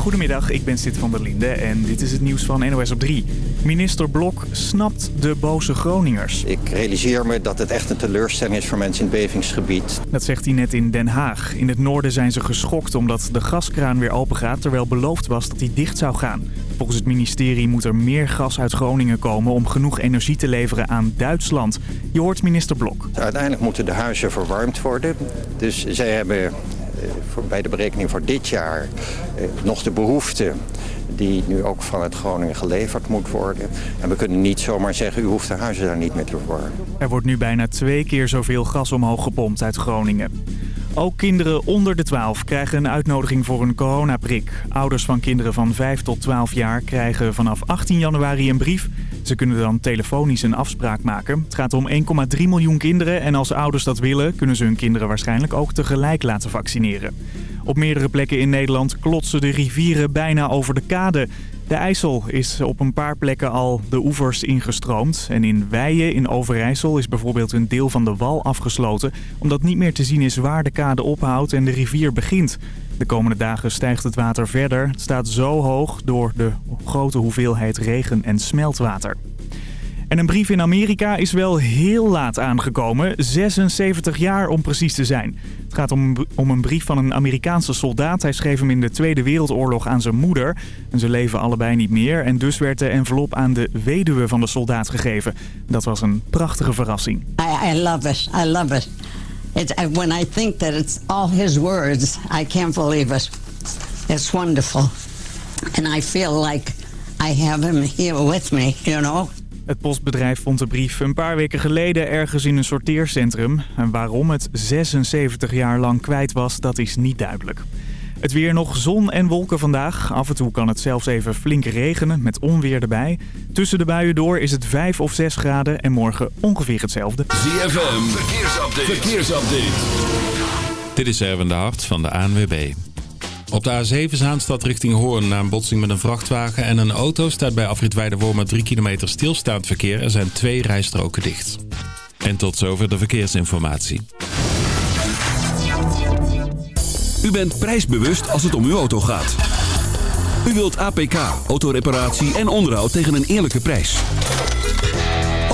Goedemiddag, ik ben Sid van der Linde en dit is het nieuws van NOS op 3. Minister Blok snapt de boze Groningers. Ik realiseer me dat het echt een teleurstelling is voor mensen in het bevingsgebied. Dat zegt hij net in Den Haag. In het noorden zijn ze geschokt omdat de gaskraan weer open gaat... terwijl beloofd was dat hij dicht zou gaan. Volgens het ministerie moet er meer gas uit Groningen komen... om genoeg energie te leveren aan Duitsland. Je hoort minister Blok. Uiteindelijk moeten de huizen verwarmd worden. Dus zij hebben voor, bij de berekening voor dit jaar eh, nog de behoefte die nu ook vanuit Groningen geleverd moet worden. En we kunnen niet zomaar zeggen, u hoeft de huizen daar niet mee te verwarmen. Er wordt nu bijna twee keer zoveel gas omhoog gepompt uit Groningen. Ook kinderen onder de 12 krijgen een uitnodiging voor een coronaprik. Ouders van kinderen van 5 tot 12 jaar krijgen vanaf 18 januari een brief. Ze kunnen dan telefonisch een afspraak maken. Het gaat om 1,3 miljoen kinderen en als ouders dat willen... kunnen ze hun kinderen waarschijnlijk ook tegelijk laten vaccineren. Op meerdere plekken in Nederland klotsen de rivieren bijna over de kade. De IJssel is op een paar plekken al de oevers ingestroomd. En in Weijen in Overijssel is bijvoorbeeld een deel van de wal afgesloten... omdat niet meer te zien is waar de kade ophoudt en de rivier begint. De komende dagen stijgt het water verder. Het staat zo hoog door de grote hoeveelheid regen en smeltwater. En een brief in Amerika is wel heel laat aangekomen. 76 jaar om precies te zijn. Het gaat om, om een brief van een Amerikaanse soldaat. Hij schreef hem in de Tweede Wereldoorlog aan zijn moeder. En ze leven allebei niet meer. En dus werd de envelop aan de weduwe van de soldaat gegeven. Dat was een prachtige verrassing. I, I love it. I love it. It's, when I think that it's all his words, I can't believe it. It's wonderful. And I feel like I have him here with me, you know. Het postbedrijf vond de brief een paar weken geleden ergens in een sorteercentrum. En waarom het 76 jaar lang kwijt was, dat is niet duidelijk. Het weer nog zon en wolken vandaag. Af en toe kan het zelfs even flink regenen met onweer erbij. Tussen de buien door is het 5 of 6 graden en morgen ongeveer hetzelfde. ZFM, verkeersupdate. verkeersupdate. Dit is Erwin de Hart van de ANWB. Op de A7 Zaanstad richting Hoorn na een botsing met een vrachtwagen en een auto staat bij afrit Weidewormer 3 kilometer stilstaand verkeer. Er zijn twee rijstroken dicht. En tot zover de verkeersinformatie. U bent prijsbewust als het om uw auto gaat. U wilt APK, autoreparatie en onderhoud tegen een eerlijke prijs.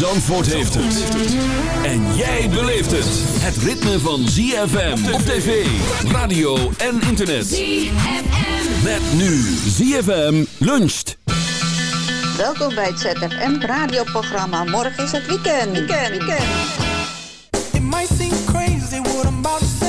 Zandvoort heeft het. En jij beleeft het. Het ritme van ZFM op tv, radio en internet. ZFM. Met nu ZFM luncht. Welkom bij het ZFM radioprogramma. Morgen is het weekend. Weekend, weekend. It might seem crazy what I'm about to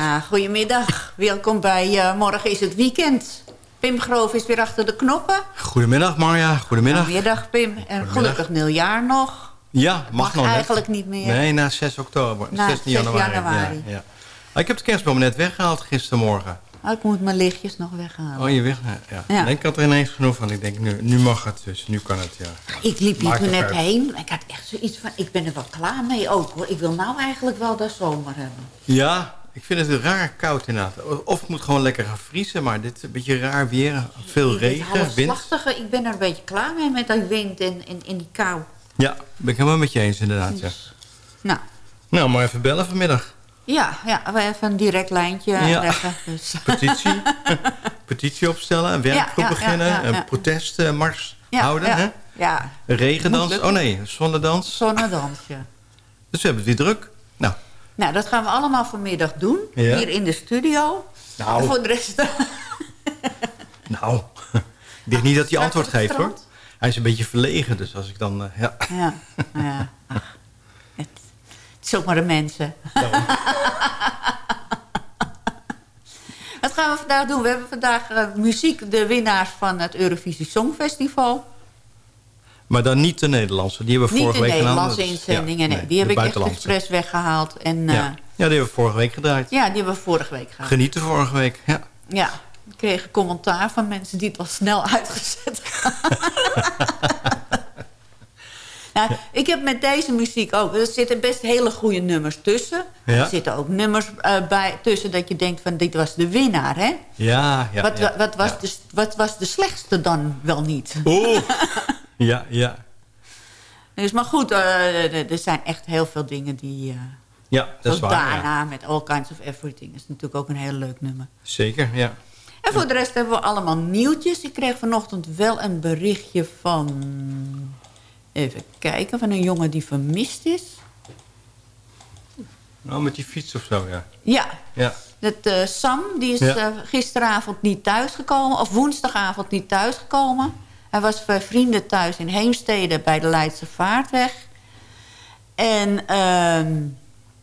Ja, goedemiddag. Welkom bij eh, Morgen is het Weekend. Pim Groof is weer achter de knoppen. Goedemiddag Marja, goedemiddag. Goedemiddag Pim. En gelukkig nieuwjaar nog. Ja, mag, Mag nog net. eigenlijk niet meer. Nee, na 6 oktober. Na 16 6 januari. januari. Ja, ja. Ah, ik heb de kerstboom net weggehaald gistermorgen. Oh, ik moet mijn lichtjes nog weghalen. Oh, je weg? Ja. Ja. Nee, ik had er ineens genoeg van. Ik denk, nu, nu mag het dus. Nu kan het, ja. Ik liep hier toen net uit. heen. Ik had echt zoiets van, ik ben er wel klaar mee ook hoor. Ik wil nou eigenlijk wel de zomer hebben. Ja, ik vind het raar koud inderdaad. Of het moet gewoon lekker gaan vriezen. Maar dit is een beetje raar weer. Veel regen, wind. ik ben er een beetje klaar mee met die wind en, en, en die kou. Ja, ben ik helemaal met je eens inderdaad. Ja. Dus, nou, Nou, maar even bellen vanmiddag. ja, ja, we even een direct lijntje Ja. leggen. Dus. Petitie. Petitie opstellen. Een werkgroep Ja, ja, beginnen. Een protestmars houden. ja, Hè? ja, regendans. Oh nee, zonnedans. zonnedansje. Dus we hebben het weer druk. Nou, dat gaan we allemaal vanmiddag doen. Ja. Hier in de studio. Nou. En voor de rest... nou. ik denk niet dat hij antwoord geeft hoor. Hij is een beetje verlegen, dus als ik dan... eh, ja. ja, nou ja. Ach, het, het is ook maar de mensen. Wat gaan we vandaag doen? We hebben vandaag eh, muziek, de winnaars van het Eurovisie Songfestival. Maar dan niet de Nederlandse. Die hebben we Niet vorige de week gedaan. Nederlandse Dat is- inzendingen, nee. nee, Die heb de ik echt expres weggehaald. En, eh, Ja. die hebben we vorige week gedraaid. ja, die hebben we vorige week gehad. Genieten vorige week, ja. Ja, ik kreeg een commentaar van mensen die het al snel uitgezet nou, ik heb met deze muziek ook... Er zitten best hele goede nummers tussen. Ja. Er zitten ook nummers eh, bij, tussen dat je denkt van... dit was de winnaar, hè? Ja, ja. wat, ja, wat, was ja. de, wat was de slechtste dan wel niet? Oeh. ja, ja. Dus, maar goed, eh, er zijn echt heel veel dingen die... eh Ja, dat is waar. ja. daarna met All Kinds of Everything. is natuurlijk ook een heel leuk nummer. Zeker, ja. En voor de rest hebben we allemaal nieuwtjes. Ik kreeg vanochtend wel een berichtje van... Even kijken, van een jongen die vermist is. Nou, met die fiets of zo, ja. Ja, Ja, dat, eh, Sam die is Ja. gisteravond niet thuisgekomen. Of woensdagavond niet thuisgekomen. Hij was bij vrienden thuis in Heemstede bij de Leidse Vaartweg. En ehm,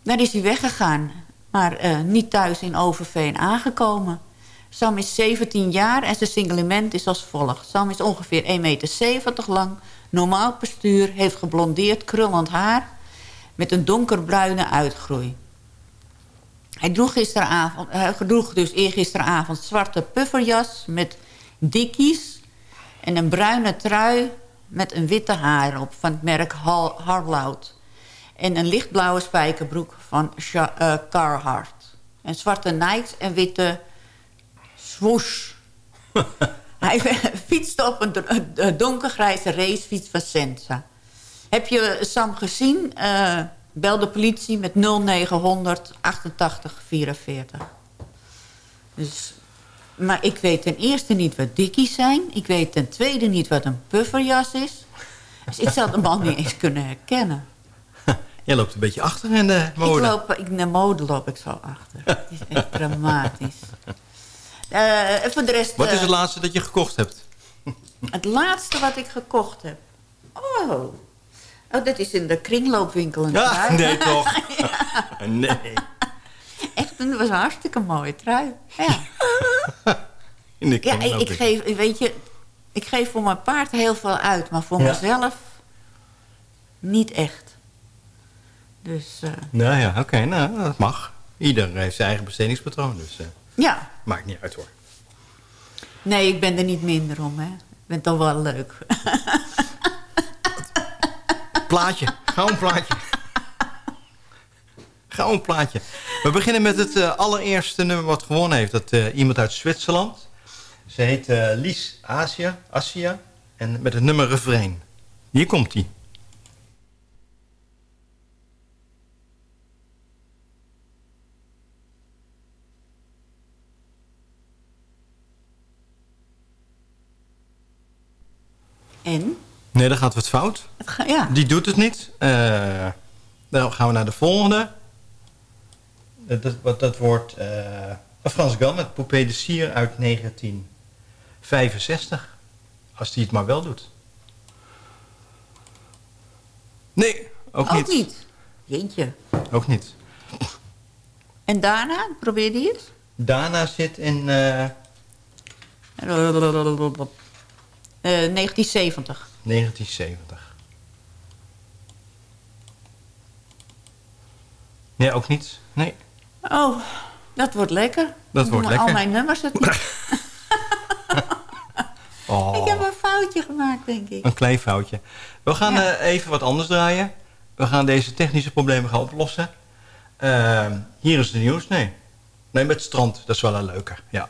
daar is hij weggegaan. Maar eh, niet thuis in Overveen aangekomen. Sam is 17 jaar en zijn signalement is als volgt. Sam is ongeveer 1,70 meter lang. Normaal postuur, heeft geblondeerd krullend haar... met een donkerbruine uitgroei. Hij droeg, gisteravond, hij droeg dus eergisteravond zwarte pufferjas met dikkies... en een bruine trui met een witte haar op van het merk Har- Harlout. En een lichtblauwe spijkerbroek van Sha- eh, Carhartt. En zwarte Nikes en witte swoosh. Hij fietste op een do- een donkergrijze racefiets van Sensa. Heb je Sam gezien? Eh, bel de politie met 0900 88 44. Dus, maar ik weet ten eerste niet wat dikkies zijn. Ik weet ten tweede niet wat een pufferjas is. Dus ik zou de man niet eens kunnen herkennen. Jij loopt een beetje achter in de Ik mode. loop, ik, in de mode loop ik zo achter. Het is echt dramatisch. Eh, voor de rest... Wat is eh, het laatste dat je gekocht hebt? Het laatste wat ik gekocht heb. Oh. Oh, dat is in de kringloopwinkel een Ja, nee toch? Nee. Echt, dat was een hartstikke mooie trui. Ja, In de ja ik, ik geef, weet je, ik geef voor mijn paard heel veel uit, maar voor Ja. mezelf niet echt. Dus eh, Nou ja, oké, nou, dat mag. Ieder heeft zijn eigen bestedingspatroon, dus eh, ja, maakt niet uit hoor. nee, ik ben er niet minder om, hè. Ik ben toch wel leuk. Plaatje. Gauw een plaatje. Gauw een plaatje. We beginnen met het eh, allereerste nummer wat gewonnen heeft. Dat eh, iemand uit Zwitserland. Ze heet eh, Lies Asia, Asia. En met het nummer refrein. Hier komt hij. En? Nee, dan gaat het fout. Het ga- ja. Die doet het niet. Dan gaan we naar de volgende. Dat, dat, wordt eh Frans Gal met Poupée de Sier uit 1965. Als die het maar wel doet. Nee, ook, Ook niet. niet. Jeetje. Ook niet. En daarna, probeer die eens. Dana zit in... eh, Eh, 1970. 1970. Nee, ook niet. Nee. Oh, dat wordt lekker. Dat Ik wordt lekker. Al mijn nummers. Het... Oh. Ik heb een foutje gemaakt, denk ik. Een klein foutje. We gaan Ja. eh, even wat anders draaien. We gaan deze technische problemen gaan oplossen. Ehm, hier is de nieuws. Nee. Nee, met het strand. Dat is wel een leuke. Ja.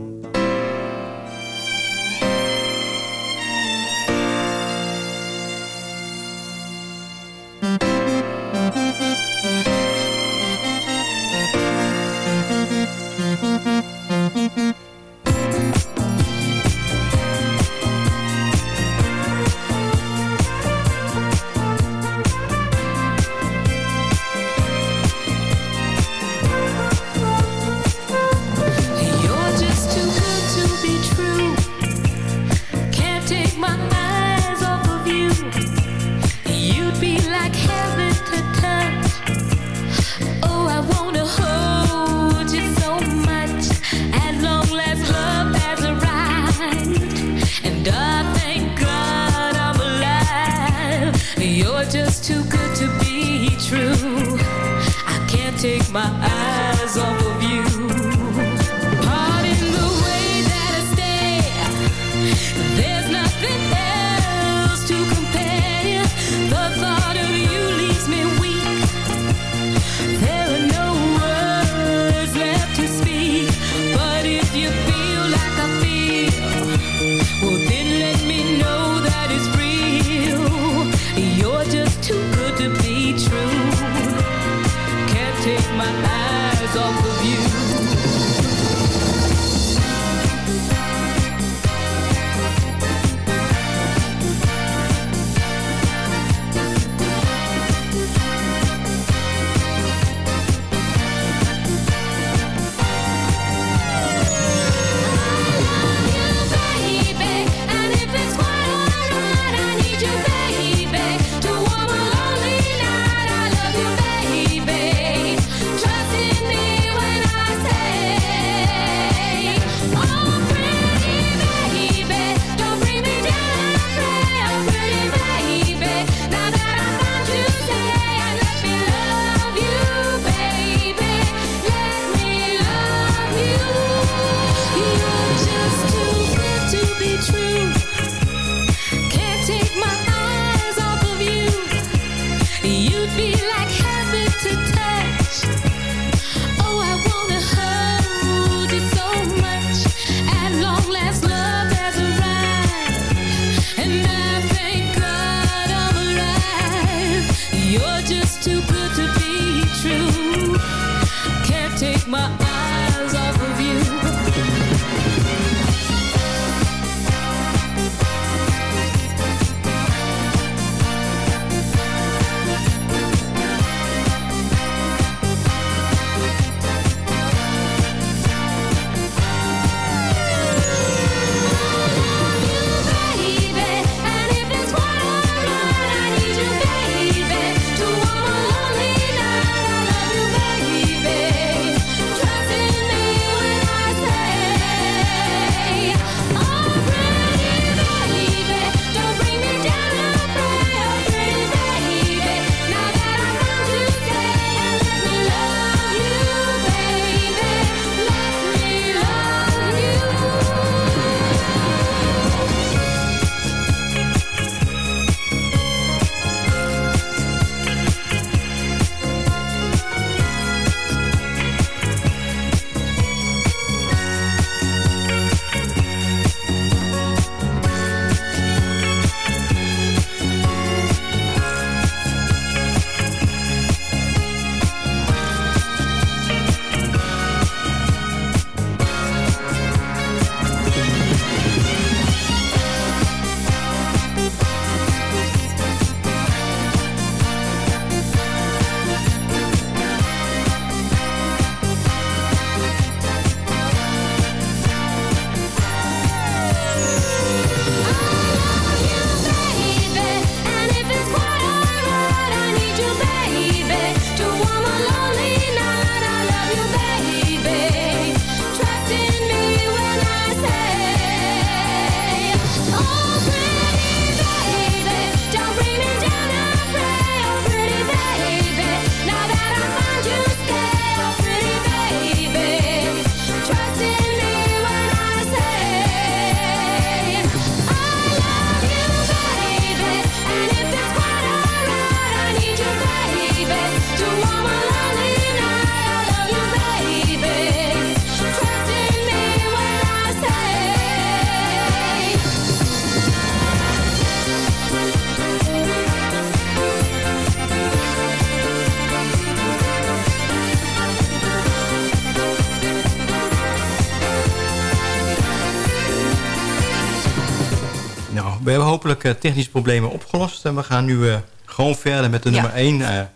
hopelijk eh, technische problemen opgelost. En we gaan nu eh, gewoon verder met de nummer 1.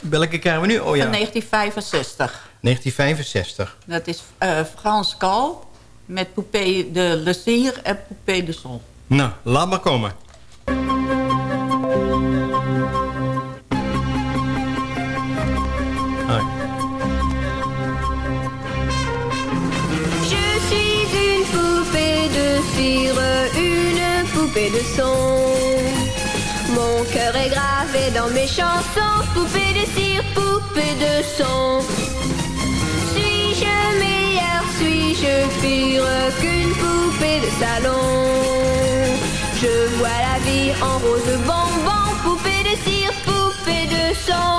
welke krijgen we nu? Oh ja, Van 1965. 1965. Dat is eh Frans Gal met Poupée de Lezire en Poupée de Son. Nou, laat maar komen. Mon cœur est gravé dans mes chansons, poupée de cire, poupée de son. Suis-je meilleure, suis-je pire qu'une poupée de salon? Je vois la vie en rose bonbon, poupée de cire, poupée de son.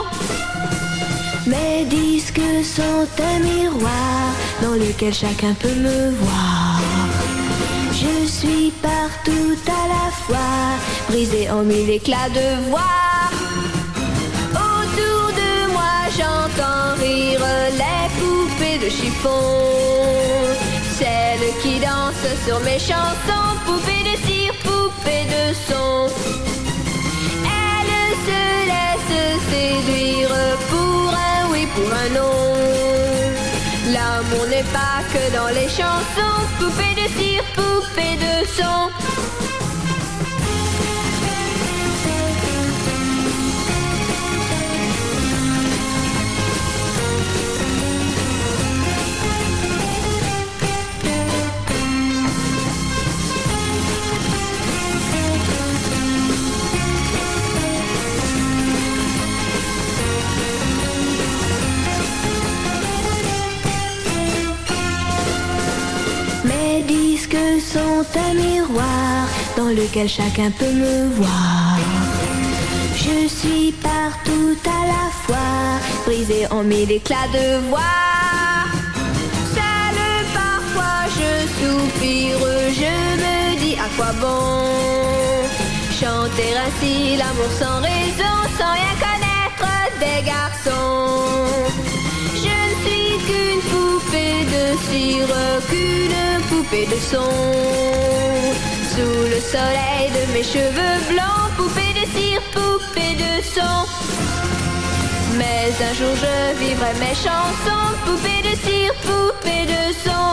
Mes disques sont un miroir dans lequel chacun peut me voir. Je suis partout à la fois, brisée en mille éclats de voix. Autour de moi, j'entends rire les poupées de chiffon. Celles qui dansent sur mes chansons, poupées de cire, poupées de son. Elle se laisse séduire pour un oui, pour un non. L'amour n'est pas que dans les chansons, poupée de cire, poupée de son. Sont un miroir dans lequel chacun peut me voir. Je suis partout à la fois, brisée en mille éclats de voix. Seule parfois je soupire, je me dis à quoi bon chanter ainsi l'amour sans raison, sans rien connaître des garçons. Cire, qu'une poupée de son. Sous le soleil de mes cheveux blancs, poupée de cire, poupée de son. Mais un jour je vivrai mes chansons, poupée de cire, poupée de son.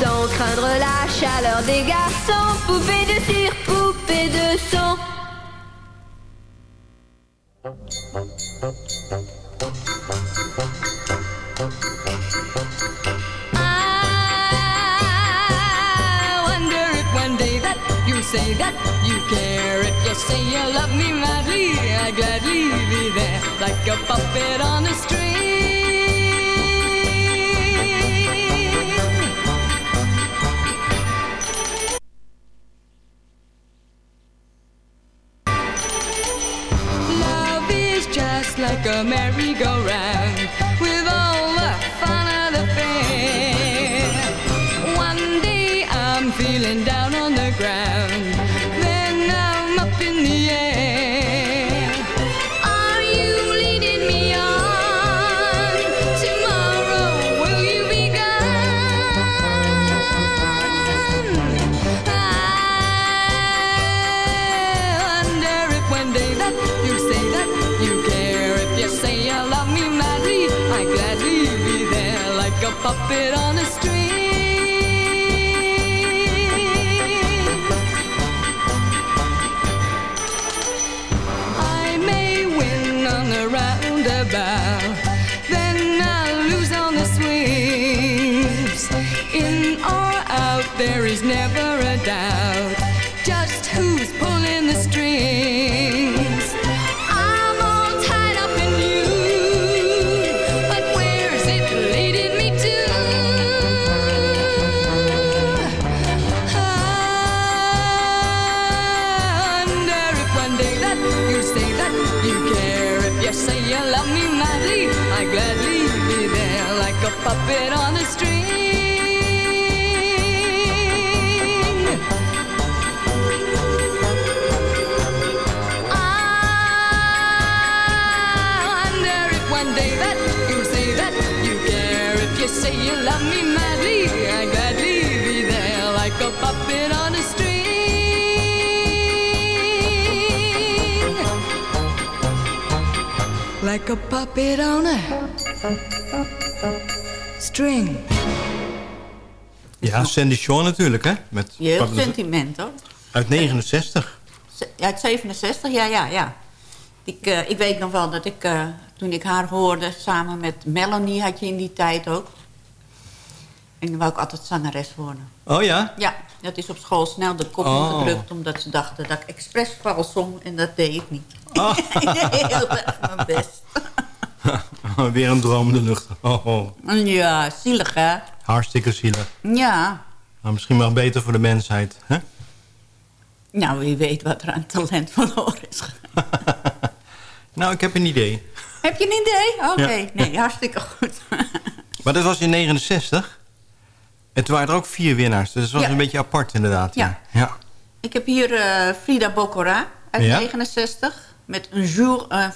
Sans craindre la chaleur des garçons, poupée de cire, poupée de son. Like a puppet on a string. Ja, Sandy Shaw natuurlijk, hè? Met Jeugdsentiment, hoor. Uit 69. Z- Uit 67, ja, ja, ja. Ik, eh, ik weet nog wel dat ik, eh, toen ik haar hoorde... samen met Melanie had je in die tijd ook. En dan wou ik altijd zangeres worden. Oh ja? Ja, dat is op school snel de kop Oh. ingedrukt... omdat ze dachten dat ik expres vals zong. En dat deed ik niet. Oh. heel erg mijn best. Weer een droom in de lucht. Oh, oh. Ja, zielig, hè? Hartstikke zielig. Ja. Maar misschien wel beter voor de mensheid. Hè? Nou, wie weet wat er aan talent verloren is. Nou, ik heb een idee. Heb je een idee? Oké, Ja. nee, hartstikke goed. Maar dat was in 69. En toen waren er ook vier winnaars. Dus dat was Ja. een beetje apart inderdaad. Ja. ja. Ik heb hier eh, Frida Bocora uit Ja? 69 met Un jour. Un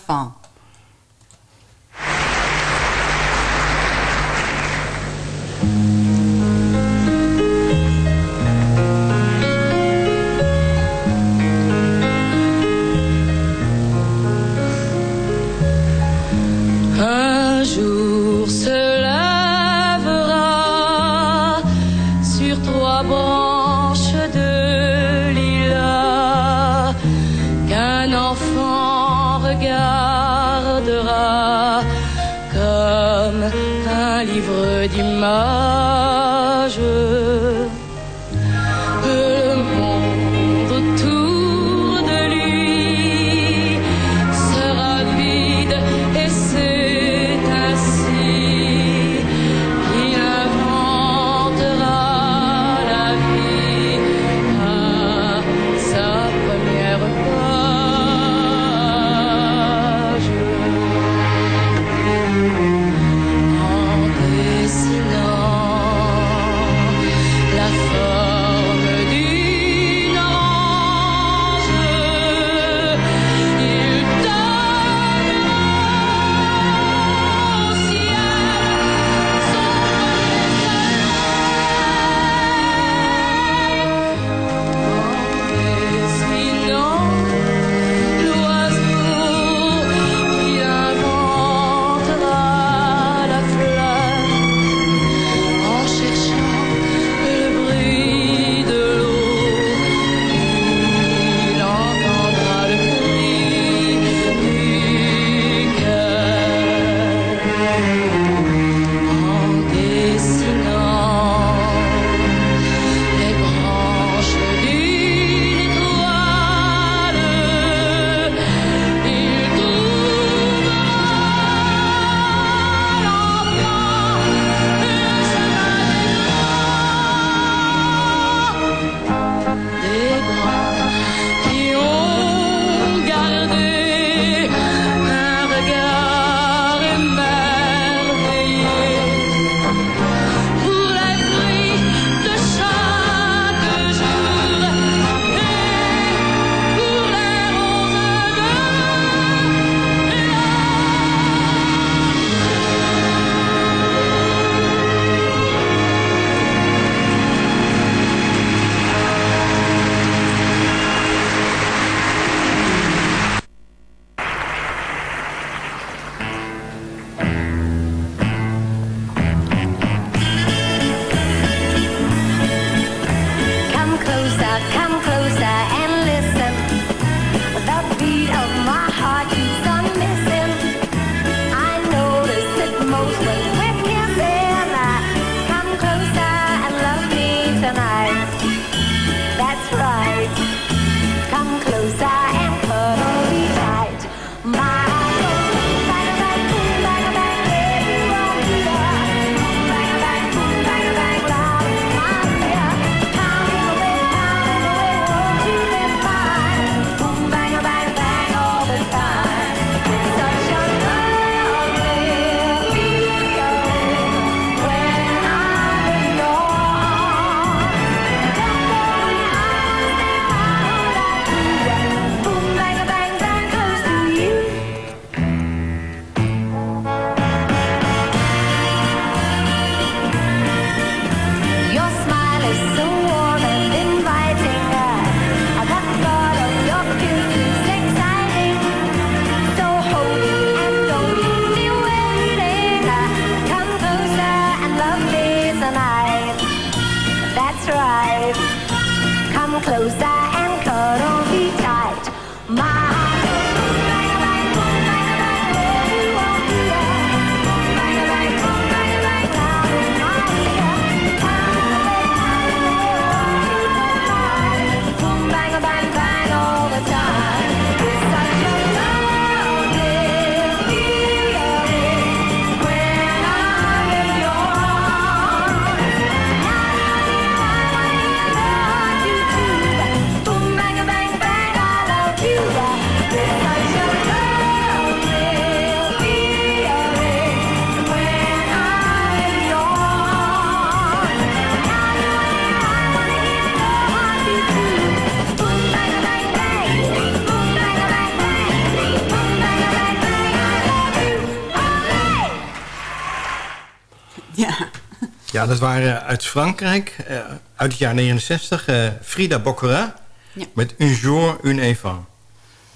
Ja, dat waren uit Frankrijk, eh, uit het jaar 69. eh, Frida Boccara Ja. met Un jour, un enfant.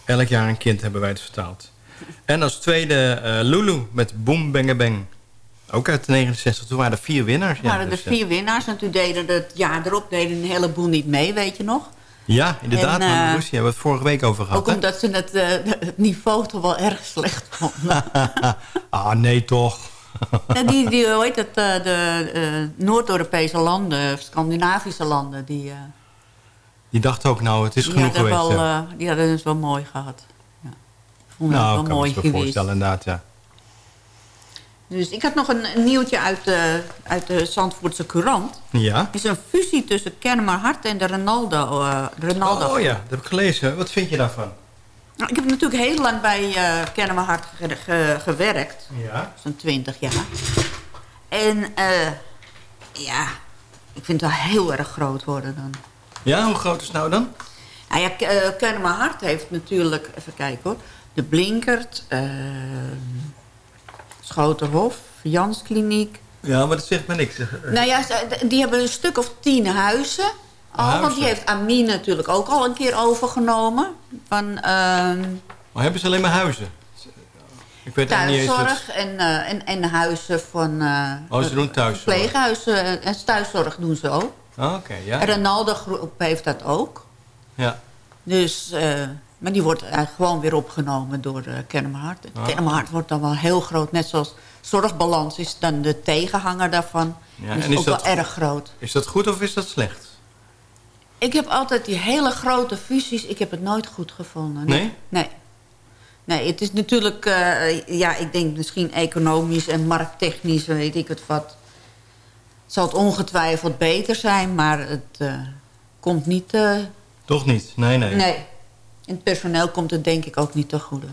Elk jaar een kind hebben wij het vertaald. En als tweede eh, Lulu met Boom Bang Bang. Ook uit 69. Toen waren er vier winnaars. Er waren er dus, eh, vier winnaars en toen deden het jaar erop deden een heleboel niet mee, weet je nog? Ja, inderdaad. En, eh, hebben we het vorige week over gehad. Ook hè? omdat ze het, het niveau toch wel erg slecht vonden. ah, nee toch. Ja, die, die, hoe heet het, eh, de eh, Noord-Europese landen, Scandinavische landen, die, eh, Die dacht ook, nou, het is genoeg geweest. wel, ja. die hadden het wel mooi gehad. Ja. Nou, het wel mooi voorstellen, inderdaad, ja. Dus ik had nog een, een nieuwtje uit de, uit de Zandvoortse Courant. Ja? Is een fusie tussen Kennemer Hart en de Ronaldo. Ronaldo. Oh ja, dat heb ik gelezen. Wat vind je daarvan? Nou, ik heb natuurlijk heel lang bij eh Kennemer Hart ge- ge- gewerkt. Ja. Zo'n 20 jaar. En eh, ja, ik vind het wel heel erg groot worden dan. Ja, hoe groot is het nou dan? Nou ja, eh, Hart heeft natuurlijk, even kijken hoor, de Blinkert, Schoterhof, Janskliniek. Ja, maar dat zegt me niks. Nou ja, die hebben een stuk of tien huizen. Al, want die heeft Amine natuurlijk ook al een keer overgenomen. Van ehm, Maar hebben ze alleen maar huizen? Ik weet niet thuiszorg wat... en, eh, en, en huizen van... eh, Oh, ze doen thuiszorg. Verpleeghuizen en thuiszorg doen ze ook. Ah, Oké, ja. Ronaldo Groep heeft dat ook. Ja. Dus, eh, maar die wordt eigenlijk gewoon weer opgenomen door uh, Kennemer Hart. Ah. Kennemer Hart wordt dan wel heel groot. Net zoals Zorgbalans is dan de tegenhanger daarvan. Ja, is, en is ook dat- wel erg groot. Is dat goed of is dat slecht? Ik heb altijd die hele grote fusies, ik heb het nooit goed gevonden. Nee? Nee. Nee, het is natuurlijk, eh, ja, ik denk misschien economisch en markttechnisch, weet ik het wat. Zal het ongetwijfeld beter zijn, maar het eh, komt niet... eh, Toch niet? Nee, nee. nee. In het personeel komt het denk ik ook niet te goede.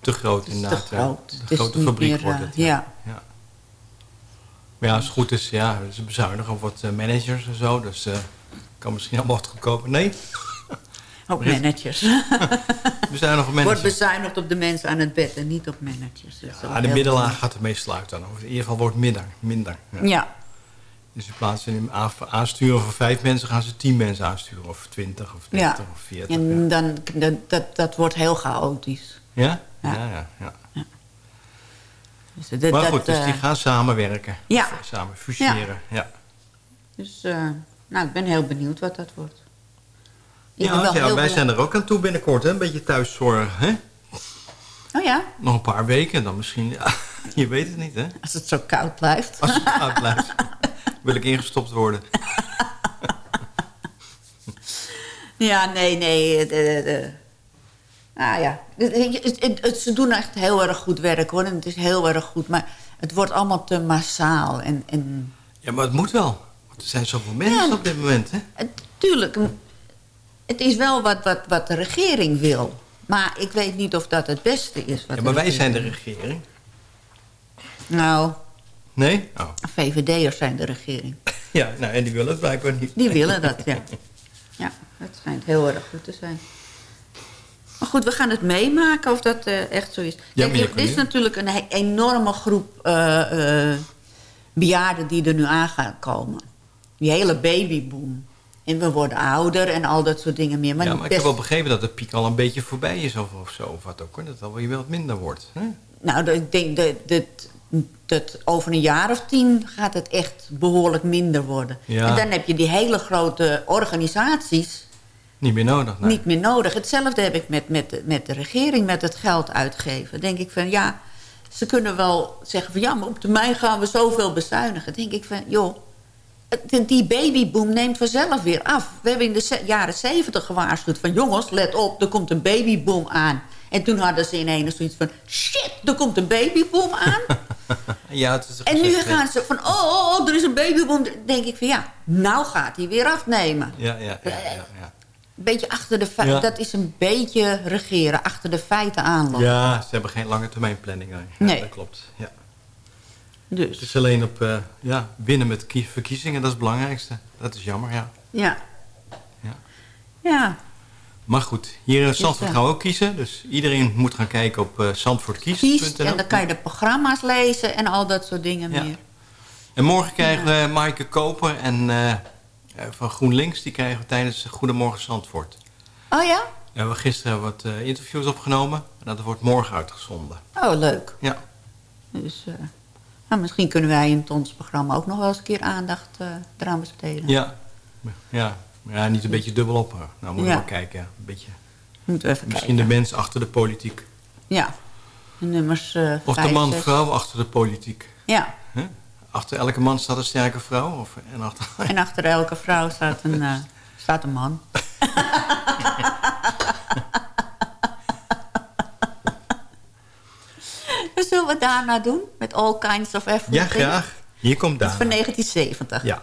Te groot inderdaad. te groot. Het is grote fabriek meer, wordt het. ja. ja. Maar ja, als het goed is, ja, ze bezuinigen op wat managers en zo. Dus kan misschien allemaal wat goedkoper. Nee, Ook managers. bezuinigen op Wordt managers. bezuinigd op de mensen aan het bed en niet op managers. Dat Ja, de heel middellaag gaat meestal uit dan. Of in ieder geval wordt minder. minder ja. Ja. Dus in plaats van aansturen voor vijf mensen... gaan ze tien mensen aansturen. Of twintig, of Ja. dertig, of veertig. En dan, dat, dat, dat wordt heel chaotisch. Ja? Ja. Ja, ja, ja. Dus dat, Maar dat, goed, dus eh, die gaan samenwerken. Ja. Samen fuseren. Ja. Dus eh, nou, ik ben heel benieuwd wat dat wordt. Ik Ja, ja, wij zijn er ook aan toe binnenkort. Hè? Een beetje thuiszorg. Hè? Oh ja, Nog een paar weken dan misschien. Ja, je weet het niet, hè? als het zo koud blijft. Als het koud blijft, wil ik ingestopt worden. Ja, nee, nee. De, de, Nou ja, ze doen echt heel erg goed werk hoor. En het is heel erg goed. Maar het wordt allemaal te massaal. En, en Ja, maar het moet wel. Want er zijn zoveel mensen Ja. op dit moment, hè? het, tuurlijk, het is wel wat, wat, wat de regering wil. Maar ik weet niet of dat het beste is. Wat Ja, maar wij zijn de regering-. Nou, Nee? Oh. VVD'ers zijn de regering. Ja, nou, en die willen het blijkbaar niet. Die willen dat, ja. Ja, dat schijnt heel erg goed te zijn. Maar goed, we gaan het meemaken of dat eh, echt zo is. Ja, Kijk, er is natuurlijk een enorme groep eh, bejaarden die er nu aan gaan komen. Die hele babyboom. En we worden ouder en al dat soort dingen meer. Maar, ja, maar ik heb wel begrepen dat de piek al een beetje voorbij is of, of zo. Of wat ook, hoor. Dat het al weer wat minder wordt. Hè? Nou, ik denk dat, dat, dat over een jaar of tien gaat het echt behoorlijk minder worden. Ja. En dan heb je die hele grote organisaties Niet meer nodig. nee. niet meer nodig. Hetzelfde heb ik met, met, de- met de regering, met het geld uitgeven. denk ik van, ja, ze kunnen wel zeggen van... ja, maar op termijn gaan we zoveel bezuinigen. denk ik van, joh, die babyboom neemt vanzelf weer af. We hebben in de jaren zeventig gewaarschuwd van... jongens, let op, er komt een babyboom aan. En toen hadden ze ineens zoiets van... shit, er komt een babyboom aan. Ja, het is en nu gaan ze van, oh, oh, oh, er is een babyboom. Dan denk ik van, ja, nou gaat hij weer afnemen. Ja, ja, ja, ja, ja. Een beetje achter de feiten. Ja. Dat is een beetje regeren. Achter de feiten aanlopen. Ja, ze hebben geen lange termijn planning. Nee, Ja, Nee. dat klopt. Ja. Dus, Het is alleen op eh, ja, winnen met kie- verkiezingen, dat is het belangrijkste. Dat is jammer, ja. ja. Ja. Ja. Maar goed, hier in Zandvoort ja. gaan we ook kiezen. Dus iedereen moet gaan kijken op uh, Kies. zandvoortkiest.nl. En dan kan je de programma's lezen en al dat soort dingen Ja. meer. En morgen krijgen we Maaike Koper en eh, eh, van GroenLinks... die krijgen we tijdens Goedemorgen Zandvoort. Oh ja? We hebben gisteren wat eh, interviews opgenomen. En dat wordt morgen uitgezonden. Oh, leuk. Ja. Dus eh, nou, misschien kunnen wij in ons programma ook nog wel eens een keer aandacht eh, eraan besteden. Ja. Ja. ja, niet een beetje dubbel op. Nou, moeten we Ja. maar kijken. Een beetje, Moeten we even misschien de mens achter de politiek. Ja. De nummers eh Of de vijf, man, zes. vrouw achter de politiek. Ja. Achter elke man staat een sterke vrouw? Of, en achter... En achter elke vrouw staat een, eh, staat een man. zullen we daarna doen? Met All Kinds of Everything? Ja, graag. Hier komt Dat is van daar. 1970. Ja.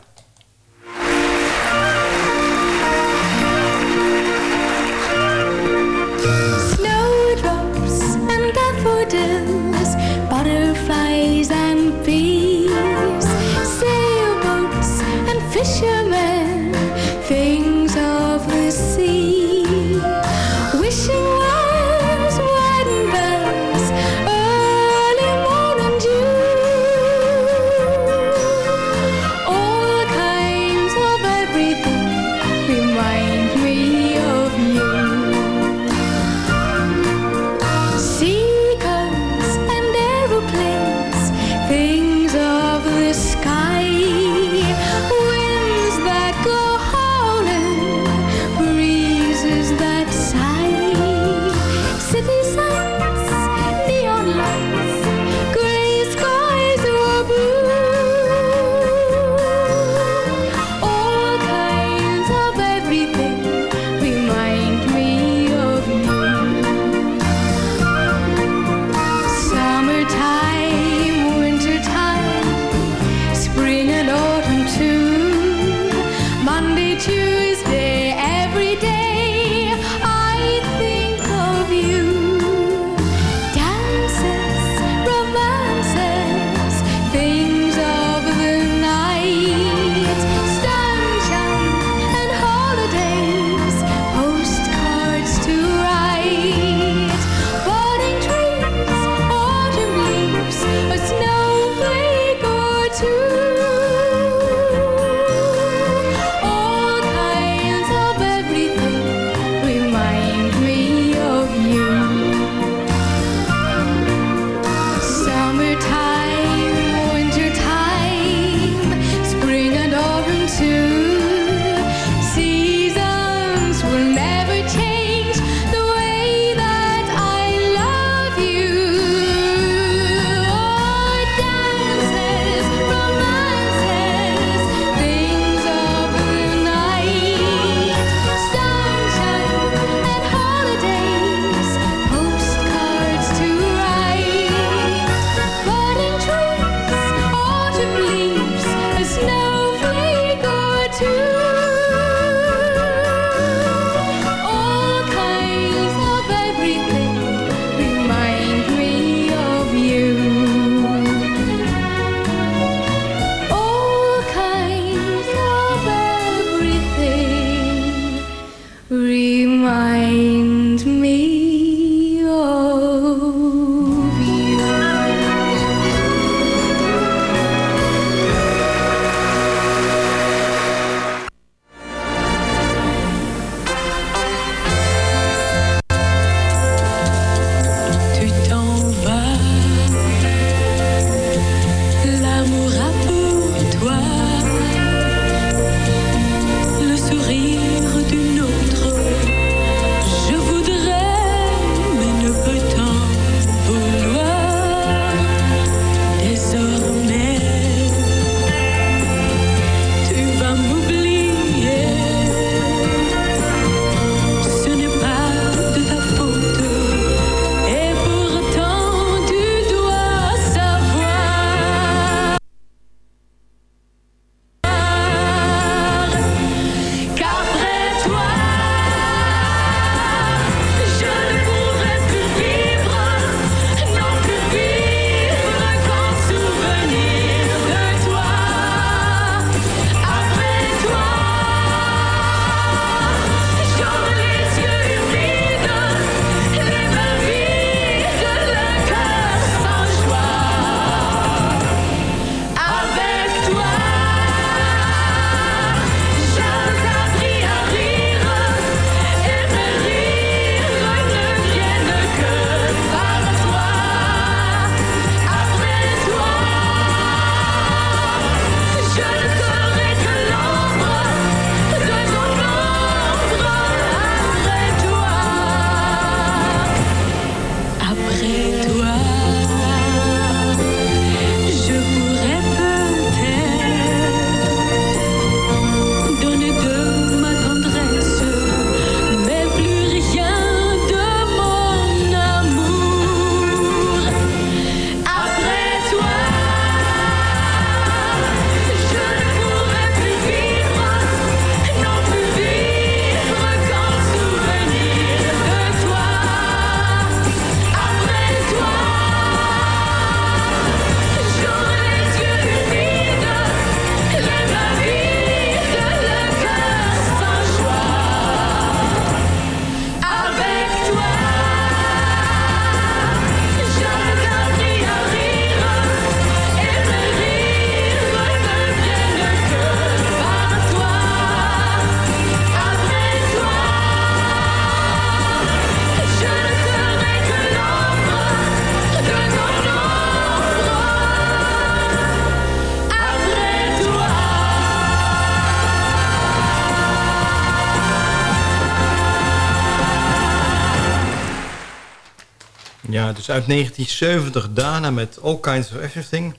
Ja, dus uit 1970 Dana met All Kinds of Everything.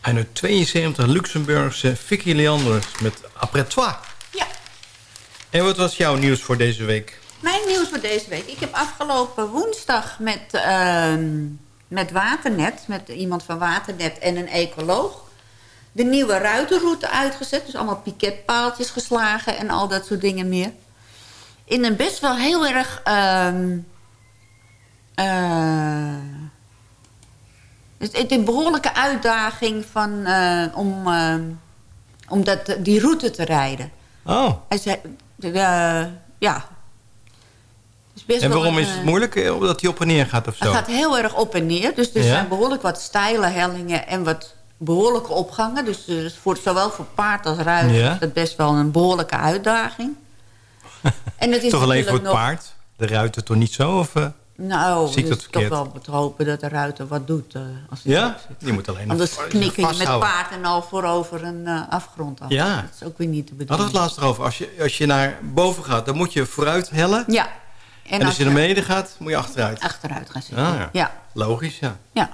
En uit 72 Luxemburgse Vicky Leanders met Après Toi. Ja. En wat was jouw nieuws voor deze week? Mijn nieuws voor deze week. Ik heb afgelopen woensdag met, ehm, met Waternet... met iemand van Waternet en een ecoloog... de nieuwe ruitenroute uitgezet. Dus allemaal piketpaaltjes geslagen en al dat soort dingen meer. In een best wel heel erg... ehm, eh, het het is een behoorlijke uitdaging van, eh, om, eh, om dat, die route te rijden. Oh, Hij zei, ja. Is best en waarom een, is het moeilijk? Omdat hij op en neer gaat of zo? Het gaat heel erg op en neer. Dus er Ja? zijn behoorlijk wat steile hellingen en wat behoorlijke opgangen. Dus, voor, zowel voor paard als ruiter Ja? is dat best wel een behoorlijke uitdaging. en het is Toch alleen voor het nog- paard? De ruiter toch niet zo? Of? Nou, Zie ik het dat is toch verkeerd? wel te hopen dat de ruiter wat doet. eh, als hij Ja? Die moet alleen Anders knikken je met paard en al voorover een eh, afgrond af. Ja. Dat is ook weer niet te Hadden we bedoelen. het laatst erover. Als je, als je naar boven gaat, dan moet je vooruit hellen. Ja. En, als je naar beneden gaat, moet je achteruit. achteruit gaan zitten. Ah, ja. ja. Logisch, ja. ja.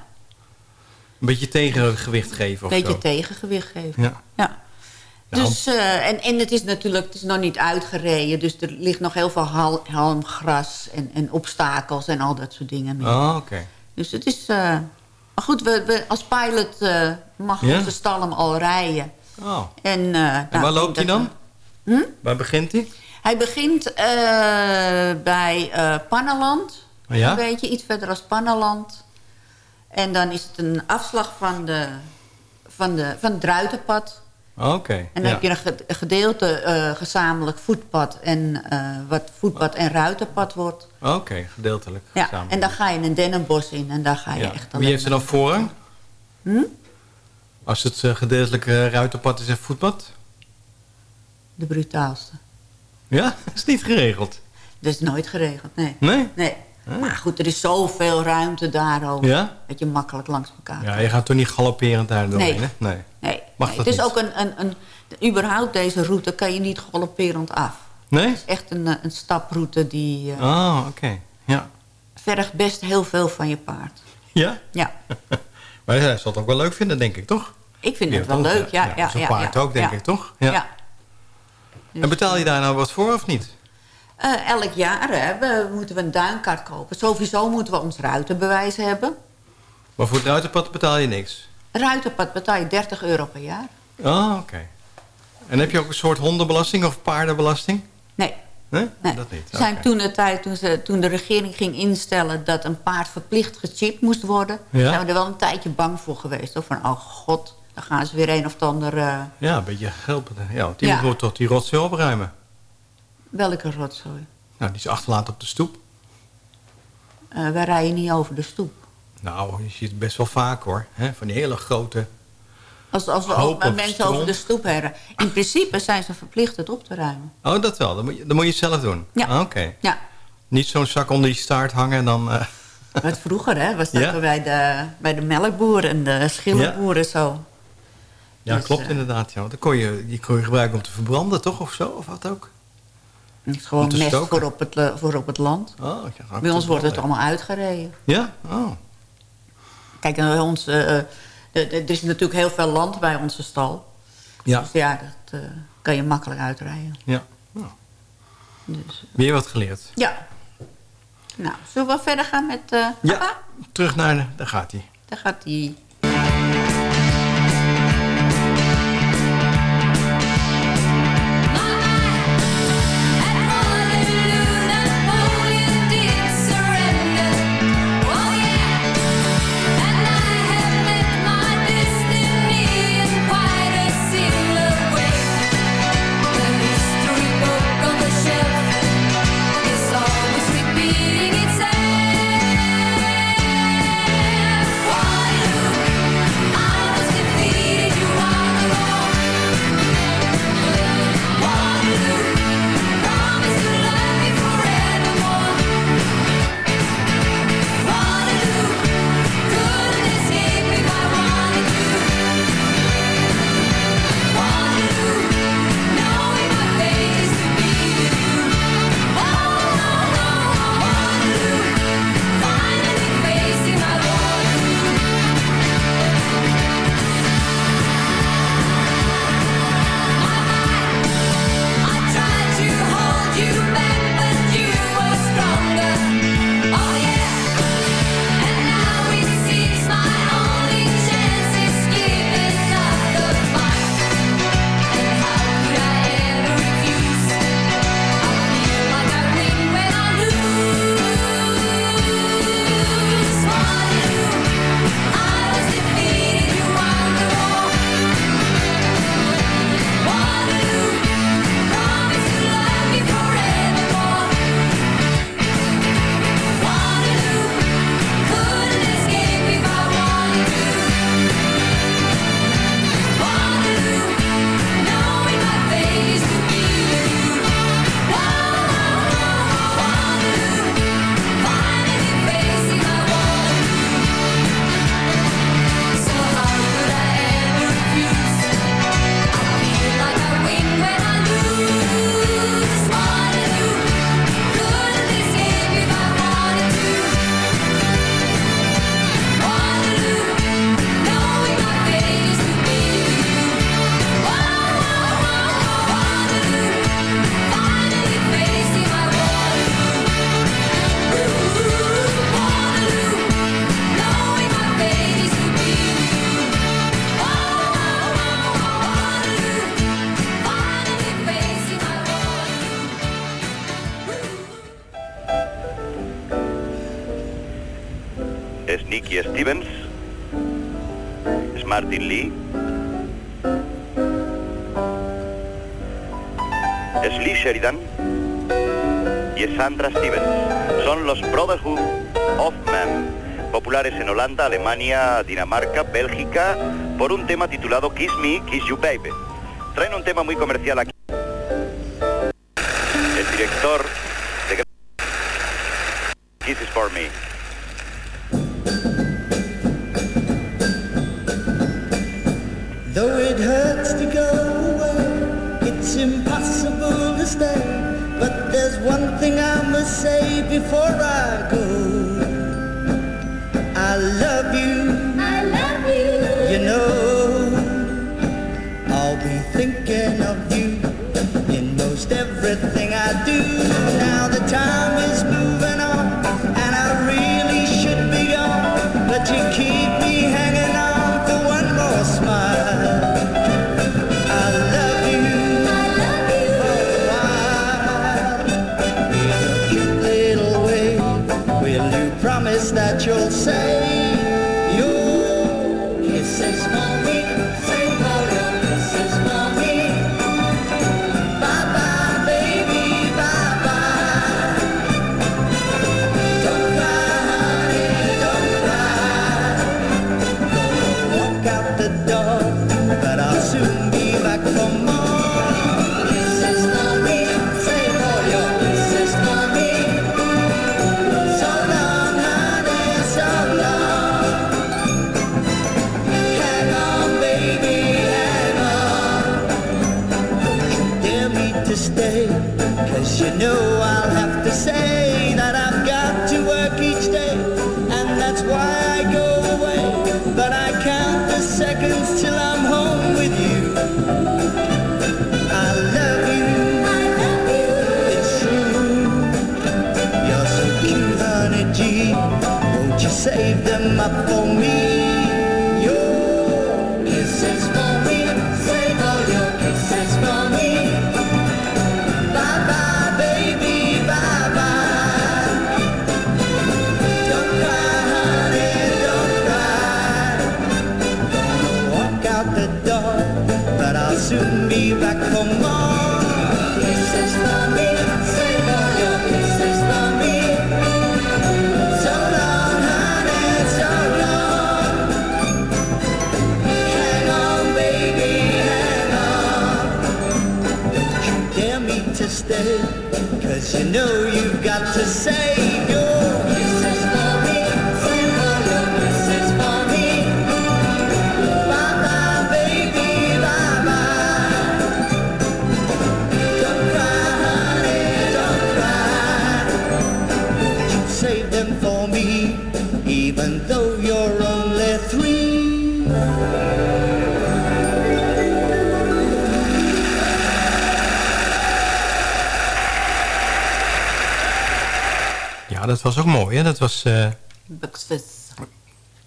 Een beetje tegengewicht geven of Een beetje zo. tegengewicht geven. Ja. Ja. Nou. Dus, eh, en, en het is natuurlijk het is nog niet uitgereden. Dus er ligt nog heel veel hal, halmgras en, en obstakels en al dat soort dingen. meer. Oh, oké. Dus het is... eh, maar goed, we, we, als pilot eh, mag Ja? onze stalm al rijden. Oh. En, nou, En waar loopt hij dan? we- Waar begint hij? Hij begint bij Panneland. Oh ja? Een beetje, iets verder als Panneland. En dan is het een afslag van, de, van, de, van het Druitenpad. Oké. En dan ja. heb je een ge- een gedeelte eh, gezamenlijk voetpad... en eh, wat voetpad en ruitenpad wordt. Oké, gedeeltelijk. Ja, en dan ga je een dennenbos in en daar ga je Ja. echt Wie heeft er dan voorrang? Hm? Als het eh, gedeeltelijke ruitenpad is en voetpad? De brutaalste. Ja, is niet geregeld. Dat is nooit geregeld, nee. Nee? Nee. Maar goed, er is zoveel ruimte daarover. Ja? Dat je makkelijk langs elkaar Ja, je gaat toch niet galopperend daar doorheen, Nee. hè? Nee. Nee, Mag nee, dat het is niet? ook een, een, een... Überhaupt deze route kan je niet galopperend af. Nee? Het is echt een, eh, een staproute die eh, Oh, oké. Ja. vergt best heel veel van je paard. Ja? Ja, Maar hij zal het ook wel leuk vinden, denk ik, toch? ik vind het wel leuk. Ja, ja, Zo'n ja, paard ja, ook, denk ja. ik, toch? Ja. Ja. Dus, En betaal je daar nou wat voor of niet? Eh, elk jaar hè, we, moeten we een duinkaart kopen. Sowieso moeten we ons ruitenbewijs hebben. Maar voor het ruitenpad betaal je niks? Ruitenpad betaal je 30 euro per jaar. Oh, oké. En heb je ook een soort hondenbelasting of paardenbelasting? Nee, Nee? nee. Dat niet. Zijn toen de tijd, toen, ze, toen de regering ging instellen dat een paard verplicht gechipt moest worden, Ja. zijn we er wel een tijdje bang voor geweest. Of van, oh god, dan gaan ze weer een of ander... eh, Ja, een beetje geld. Ja, die Ja. moet toch die rotzooi opruimen. Welke rotzooi? Nou, die is achterlaten op de stoep. Eh, wij rijden niet over de stoep. Nou, je ziet het best wel vaak hoor. Hè? Van die hele grote... Als, als we ook met mensen over de stoep rijden. In principe zijn ze verplicht het op te ruimen. Oh, dat wel. Dan moet je, dan moet je het zelf doen. Ja. Ah, Oké. Ja, Niet zo'n zak onder je staart hangen en dan... wat vroeger hè, was dat Ja. bij, de, bij de melkboeren en de schillenboeren zo. Ja, Dus, klopt eh, inderdaad. Ja. Want dan kon je, die kon je gebruiken om te verbranden, toch? Of zo? Of wat ook? Het is gewoon mest voor op, het, eh, voor op het land. Oh, Bij ons wordt het allemaal. uitgereden. Ja? Oh. Kijk, bij ons, eh, eh, er is natuurlijk heel veel land bij onze stal. Ja. Dus ja, dat kan je makkelijk uitrijden. ja. Nou, Dus, weer wat geleerd. ja. Nou, zullen we verder gaan met Ja. papa? Terug naar de... Daar gaat hij. Daar gaat hij. Holanda, Alemania, Dinamarca, Bélgica, por un tema titulado Kiss Me, Kiss You Baby. Traen un tema muy comercial aquí. El director de Kisses for Me. Though it hurts to go away, it's impossible to stay. But there's one thing I must say before I go. me. dat was ook mooi, hè? Dat was... Uh... Buxvis.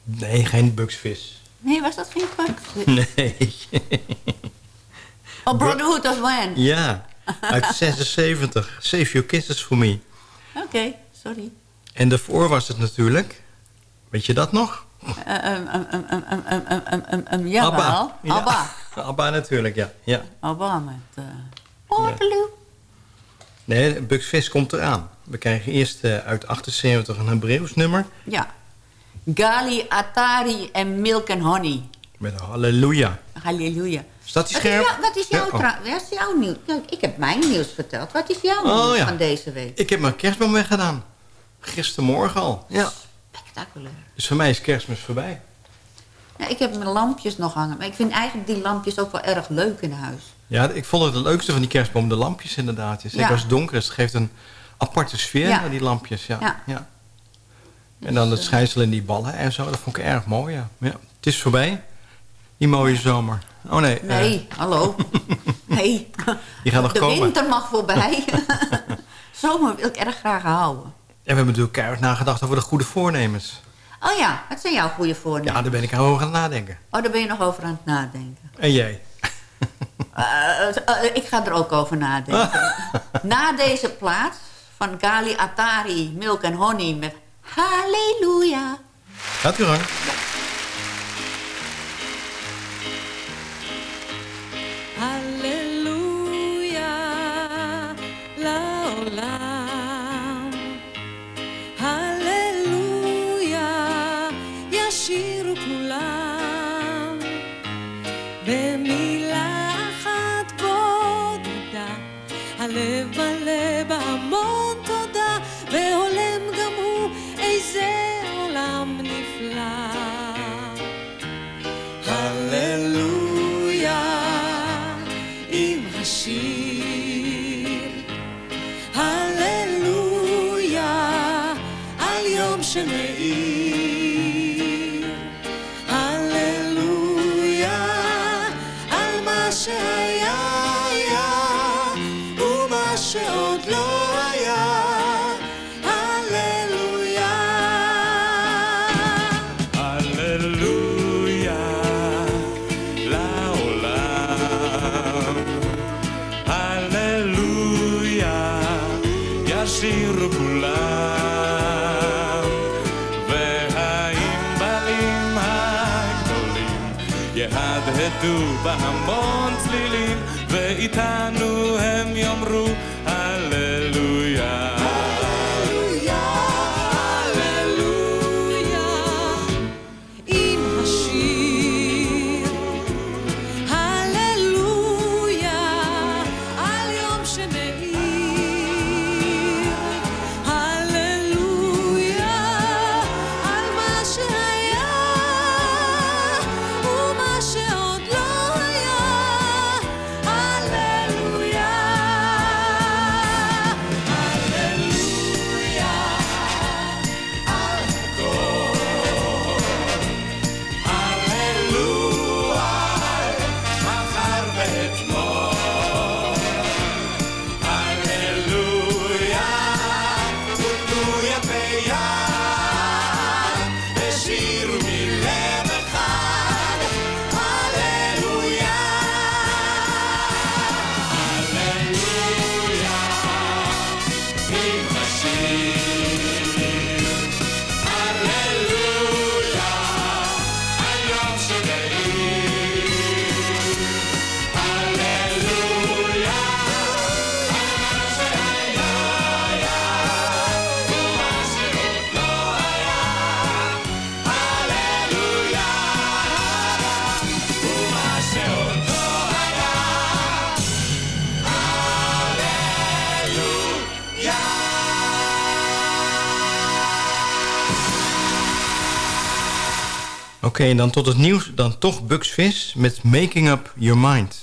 Nee, geen buxvis. Nee, was dat geen buxvis? Nee. oh, Brotherhood of Man. Ja, uit 76. Save Your Kisses For Me. Oké, sorry. En daarvoor was het natuurlijk... Weet je dat nog? Ja, Abba. Abba. Abba natuurlijk, ja. ja. Abba met... Uh, ja. Nee, Buxvis komt eraan. We krijgen eerst eh, uit 78 een Hebreeuws nummer. Ja. Gali, Atari en Milk and Honey. Met Halleluja. Halleluja. Staat die Wat is, scherp? wat is jouw, Ja, oh. wat is jouw nieuws? Ja, Ik heb mijn nieuws verteld. Wat is jouw Oh, nieuws ja. van deze week? Ik heb mijn kerstboom weggedaan. Gistermorgen al. Ja. Spectaculair. Dus voor mij is kerstmis voorbij. Ja, ik heb mijn lampjes nog hangen. Maar ik vind eigenlijk die lampjes ook wel erg leuk in huis. Ja, ik vond het het leukste van die kerstboom de lampjes inderdaad. Zeker als het donker is. Het geeft een aparte sfeer Ja. die lampjes. Ja. Ja. Ja. En dan het schijnsel in die ballen en zo. Dat vond ik erg mooi, ja. ja. Het is voorbij. Die mooie zomer. Oh nee. eh, Nee, hallo. Nee. Die gaat nog De komen. winter mag voorbij. Zomer wil ik erg graag houden. En we hebben natuurlijk keihard nagedacht over de goede voornemens. Oh ja, wat zijn jouw goede voornemens? Ja, daar ben ik over aan het nadenken. Oh, daar ben je nog over aan het nadenken. En jij? Eh, eh, eh, ik ga er ook over nadenken. Na deze plaats van Gali Atari, Milk and Honey met Halleluja. Gaat u gang. Halleluja, la, la. יהדהדו בהמון צלילים, ואיתנו הם יאמרו הלל. en dan tot het nieuws. Dan toch Bugs Vis met Making Up Your Mind.